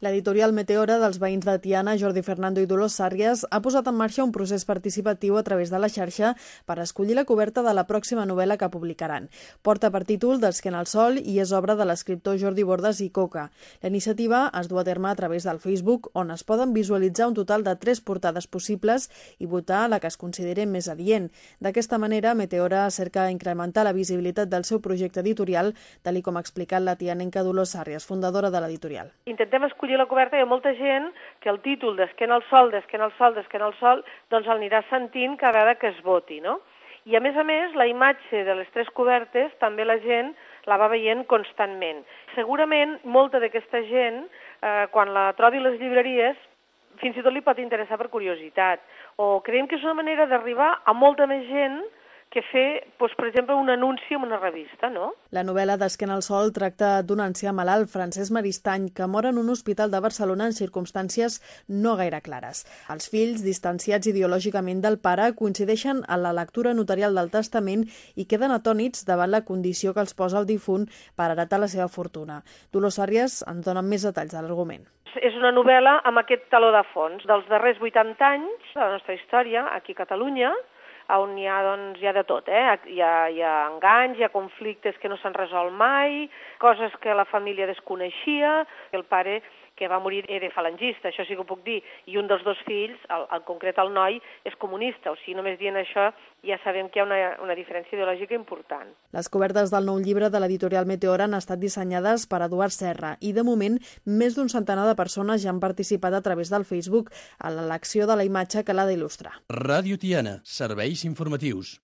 L'editorial Meteora dels veïns de Tiana, Jordi Fernando i Dolors Sàrries, ha posat en marxa un procés participatiu a través de la xarxa per escollir la coberta de la pròxima novel·la que publicaran. Porta per títol D'Esquena al sol i és obra de l'escriptor Jordi Bordes i Coca. La iniciativa es du a terme a través del Facebook, on es poden visualitzar un total de tres portades possibles i votar la que es consideri més adient. D'aquesta manera, Meteora cerca incrementar la visibilitat del seu projecte editorial, tal com ha explicat la tianenca Dolors Sàrries, fundadora de l'editorial. Intentem escollir escollir la coberta hi ha molta gent que el títol d'Esquena al sol, d'Esquena al sol, d'Esquena al sol, doncs l'anirà sentint cada vegada que es voti, no? I a més a més, la imatge de les tres cobertes també la gent la va veient constantment. Segurament molta d'aquesta gent, eh, quan la trobi a les llibreries, fins i tot li pot interessar per curiositat. O creiem que és una manera d'arribar a molta més gent que fer, doncs, per exemple, un anunci en una revista, no? La novel·la d'Esquena al sol tracta d'un ancià malalt, Francesc Maristany, que mor en un hospital de Barcelona en circumstàncies no gaire clares. Els fills, distanciats ideològicament del pare, coincideixen en la lectura notarial del testament i queden atònits davant la condició que els posa el difunt per heretar la seva fortuna. Dolors Àries ens dona més detalls de l'argument. És una novel·la amb aquest taló de fons dels darrers 80 anys de la nostra història, aquí a Catalunya, on hi ha, doncs, hi ha de tot, eh? Hi ha, hi ha enganys, hi ha conflictes que no s'han resolt mai, coses que la família desconeixia, el pare que va morir era falangista, això sí que ho puc dir, i un dels dos fills, el, en concret el noi, és comunista, o sigui, només dient això ja sabem que hi ha una, una diferència ideològica important. Les cobertes del nou llibre de l'editorial Meteora han estat dissenyades per Eduard Serra i, de moment, més d'un centenar de persones ja han participat a través del Facebook a l'elecció de la imatge que l'ha d'il·lustrar. Ràdio Tiana, serveis informatius.